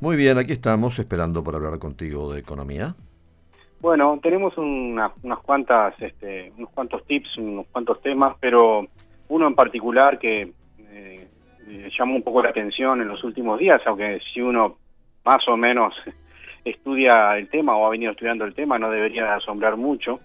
Muy bien, aquí estamos esperando por hablar contigo de economía. Bueno, tenemos unas cuantas, este, unos cuantos tips, unos cuantos temas, pero uno en particular que eh, llamó un poco la atención en los últimos días, aunque si uno más o menos estudia el tema o ha venido estudiando el tema, no debería asombrar mucho,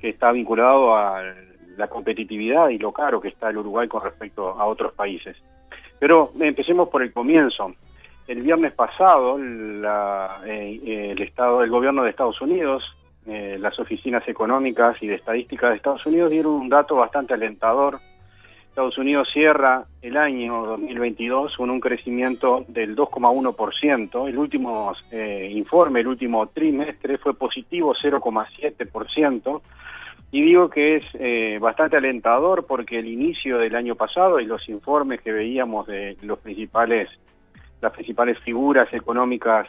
que está vinculado a la competitividad y lo caro que está el Uruguay con respecto a otros países. Pero empecemos por el comienzo el viernes pasado eh, el estado el gobierno de Estados Unidos eh, las oficinas económicas y de estadística de Estados Unidos dieron un dato bastante alentador Estados Unidos cierra el año 2022 con un crecimiento del 2,1%. El último eh, informe, el último trimestre fue positivo 0,7%. Y digo que es bastante alentador porque el inicio del año pasado y los informes que veíamos de los principales las principales figuras económicas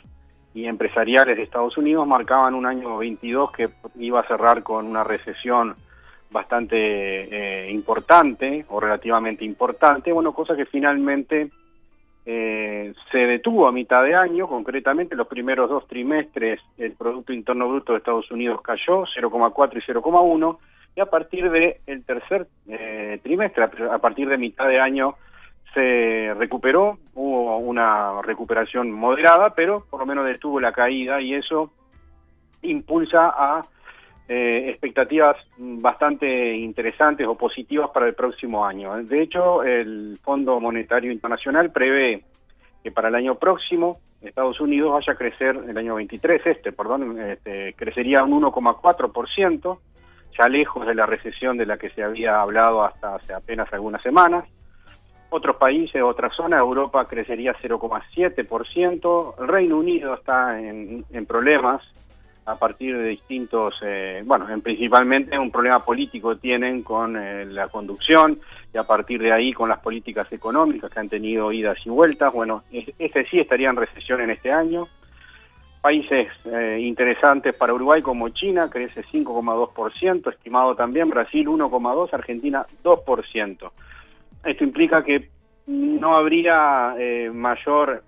y empresariales de Estados Unidos marcaban un año 22 que iba a cerrar con una recesión bastante eh, importante o relativamente importante, bueno, cosa que finalmente eh, se detuvo a mitad de año, concretamente los primeros dos trimestres el Producto Interno Bruto de Estados Unidos cayó 0,4 y 0,1 y a partir del el tercer eh, trimestre, a partir de mitad de año, se recuperó, hubo una recuperación moderada, pero por lo menos detuvo la caída y eso impulsa a eh, expectativas bastante interesantes o positivas para el próximo año. De hecho, el Fondo Monetario Internacional prevé que para el año próximo Estados Unidos vaya a crecer, el año 23, este, perdón, este, crecería un 1,4%, ya lejos de la recesión de la que se había hablado hasta hace apenas algunas semanas otros países, otras zonas, Europa crecería 0,7%, el Reino Unido está en, problemas a partir de distintos, eh, bueno, en principalmente un problema político tienen con eh, la conducción y a partir de ahí con las políticas económicas que han tenido idas y vueltas, bueno, este sí estaría en recesión en este año. Países eh, interesantes para Uruguay como China crece 5,2%, estimado también Brasil 1,2%, Argentina 2%. Esto implica que no habría eh, mayor,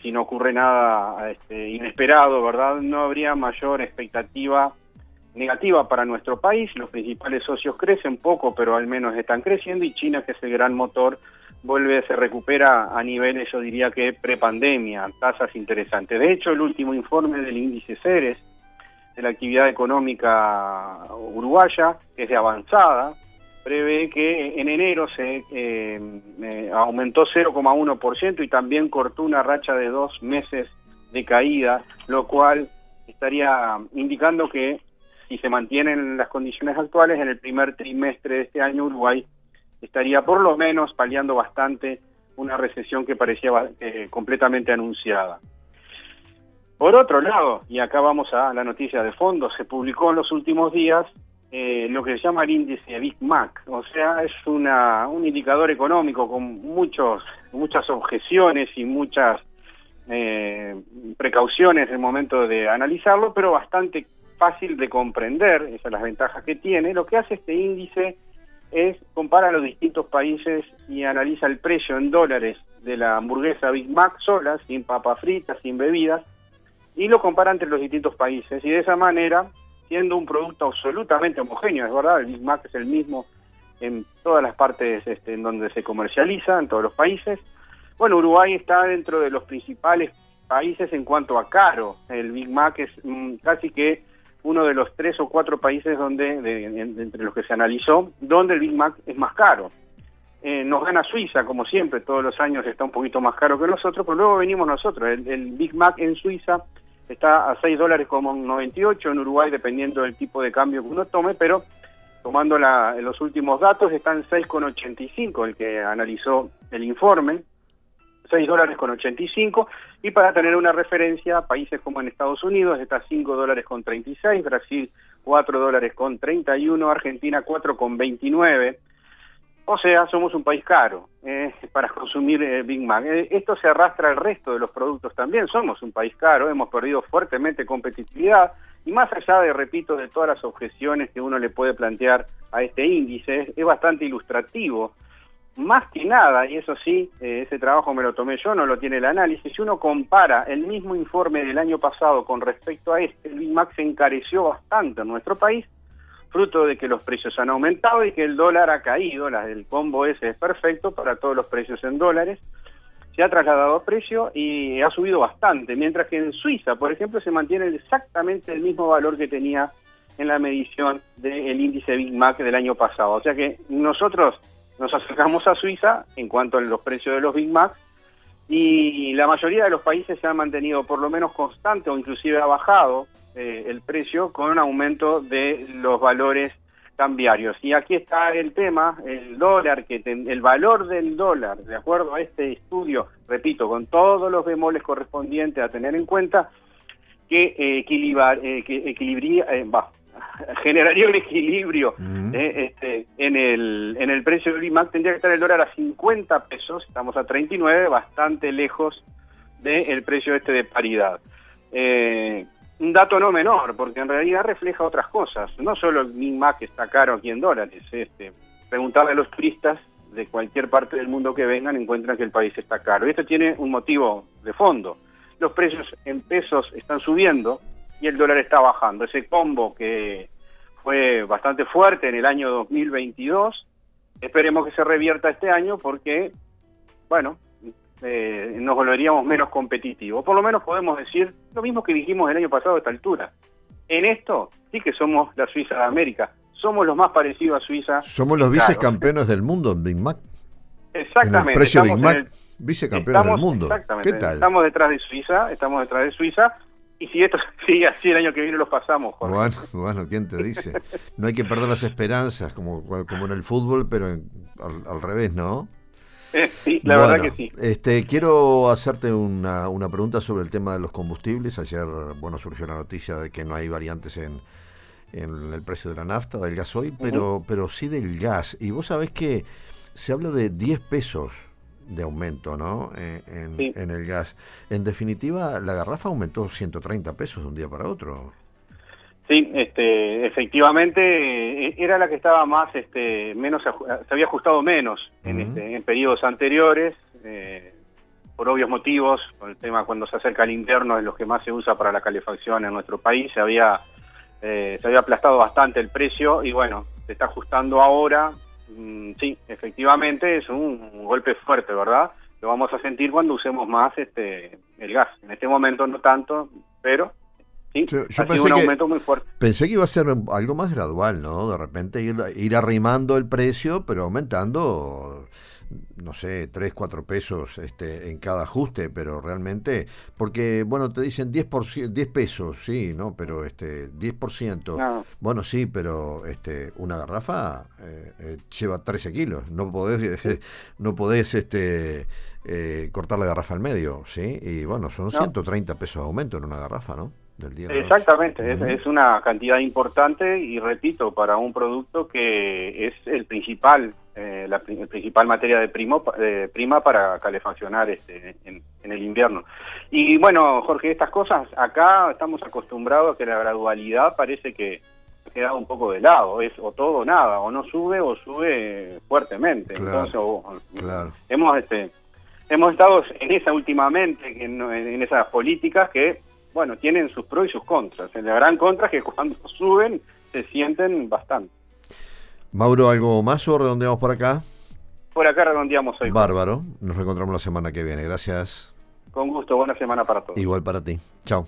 si no ocurre nada este, inesperado, ¿verdad? No habría mayor expectativa negativa para nuestro país. Los principales socios crecen poco, pero al menos están creciendo y China, que es el gran motor, vuelve, se recupera a niveles, yo diría que prepandemia, tasas interesantes. De hecho, el último informe del índice CERES de la actividad económica uruguaya, es de avanzada, prevé que en enero se eh, eh aumentó 0,1% y también cortó una racha de dos meses de caída, lo cual estaría indicando que si se mantienen las condiciones actuales, en el primer trimestre de este año Uruguay estaría por lo menos paliando bastante una recesión que parecía eh, completamente anunciada. Por otro lado, y acá vamos a la noticia de fondo, se publicó en los últimos días eh, lo que se llama el índice Big Mac, o sea, es una, un indicador económico con muchos, muchas objeciones y muchas eh, precauciones en el momento de analizarlo, pero bastante fácil de comprender, esas son las ventajas que tiene. Lo que hace este índice es compara los distintos países y analiza el precio en dólares de la hamburguesa Big Mac sola, sin papas fritas, sin bebidas, y lo compara entre los distintos países. Y de esa manera siendo un producto absolutamente homogéneo, es verdad, el Big Mac es el mismo en todas las partes este, en donde se comercializa, en todos los países. Bueno, Uruguay está dentro de los principales países en cuanto a caro. El Big Mac es mm, casi que uno de los tres o cuatro países donde, entre los que se analizó, donde el Big Mac es más caro. Eh, nos gana Suiza, como siempre, todos los años está un poquito más caro que nosotros, pero luego venimos nosotros. el Big Mac en Suiza está a 6 dólares como 98 en Uruguay, dependiendo del tipo de cambio que uno tome, pero tomando los últimos datos, están 6,85 el que analizó el informe, 6 dólares con 85 y para tener una referencia, países como en Estados Unidos está 5 dólares con 36, Brasil 4 dólares con 31, Argentina 4 con 29. O sea, somos un país caro eh, para consumir eh, Big Mac. Eh, esto se arrastra al resto de los productos también. Somos un país caro, hemos perdido fuertemente competitividad y más allá de, repito, de todas las objeciones que uno le puede plantear a este índice, es bastante ilustrativo más que nada, y eso sí, eh, ese trabajo me lo tomé yo, no lo tiene el análisis, si uno compara el mismo informe del año pasado con respecto a este, el Big Mac se encareció bastante en nuestro país, fruto de que los precios han aumentado y que el dólar ha caído, la, el combo ese es perfecto para todos los precios en dólares, se ha trasladado a precio y ha subido bastante, mientras que en Suiza, por ejemplo, se mantiene exactamente el mismo valor que tenía en la medición del índice Big Mac del año pasado. O sea que nosotros nos acercamos a Suiza en cuanto a los precios de los Big Mac y la mayoría de los países se han mantenido por lo menos constante o inclusive ha bajado eh, el precio con un aumento de los valores cambiarios. Y aquí está el tema, el dólar, que el valor del dólar, de acuerdo a este estudio, repito, con todos los bemoles correspondientes a tener en cuenta, que, eh, equilibrar, eh, que equilibría, va, generaría un equilibrio eh, este, en, el, en el precio del IMAC, tendría que estar el dólar a 50 pesos, estamos a 39, bastante lejos del precio este de paridad. Un dato no menor, porque en realidad refleja otras cosas, no solo el IMAC está caro aquí en dólares, este, preguntarle a los turistas de cualquier parte del mundo que vengan encuentran que el país está caro. Y esto tiene un motivo de fondo. Los precios en pesos están subiendo, y el dólar está bajando. Ese combo que fue bastante fuerte en el año 2022, esperemos que se revierta este año porque, bueno, eh, nos volveríamos menos competitivos. Por lo menos podemos decir lo mismo que dijimos el año pasado a esta altura. En esto sí que somos la Suiza de América. Somos los más parecidos a Suiza. Somos los vicecampeones del mundo en Big Mac. Exactamente. el precio Big Mac, vicecampeones del mundo. Exactamente. ¿Qué tal? Estamos detrás de Suiza, estamos detrás de Suiza y si esto sigue así, el año que viene los pasamos, Bueno, bueno, ¿quién te dice? No hay que perder las esperanzas, como, como en el fútbol, pero al, revés, ¿no? Sí, la verdad que sí. Este, quiero hacerte una, una pregunta sobre el tema de los combustibles. Ayer, bueno, surgió la noticia de que no hay variantes en, en el precio de la nafta, del gasoil, pero, pero sí del gas. Y vos sabés que se habla de 10 pesos de aumento ¿no? Eh, en, el gas. En definitiva, la garrafa aumentó 130 pesos de un día para otro. Sí, este, efectivamente eh, era la que estaba más, este, menos se había ajustado menos en, este, en periodos anteriores, eh, por obvios motivos, por el tema cuando se acerca el invierno es lo que más se usa para la calefacción en nuestro país, se había, se había aplastado bastante el precio y bueno, se está ajustando ahora Mm, sí, efectivamente es un golpe fuerte, ¿verdad? Lo vamos a sentir cuando usemos más este el gas. En este momento no tanto, pero sí, ha sido un aumento muy fuerte. Pensé que iba a ser algo más gradual, ¿no? De repente ir, ir arrimando el precio, pero aumentando no sé, 3, 4 pesos este, en cada ajuste, pero realmente, porque, bueno, te dicen 10, 10 pesos, sí, ¿no? Pero este 10%, bueno, sí, pero este una garrafa eh, eh, lleva 13 kilos, no podés, no podés este, eh, cortar la garrafa al medio, ¿sí? Y bueno, son 130 pesos de aumento en una garrafa, ¿no? Exactamente, es, una cantidad importante y repito, para un producto que es el principal, eh, la principal materia de, primo, de prima para calefaccionar este, en, el invierno. Y bueno, Jorge, estas cosas acá estamos acostumbrados a que la gradualidad parece que ha quedado un poco de lado, es o todo o nada, o no sube o sube fuertemente. Entonces, hemos este hemos estado en esa últimamente, en, en esas políticas que bueno, tienen sus pros y sus contras. La gran contra es que cuando suben se sienten bastante. Mauro, ¿algo más o redondeamos por acá? Por acá redondeamos hoy. Bárbaro. Nos reencontramos la semana que viene. Gracias. Con gusto. Buena semana para todos. Igual para ti. Chao.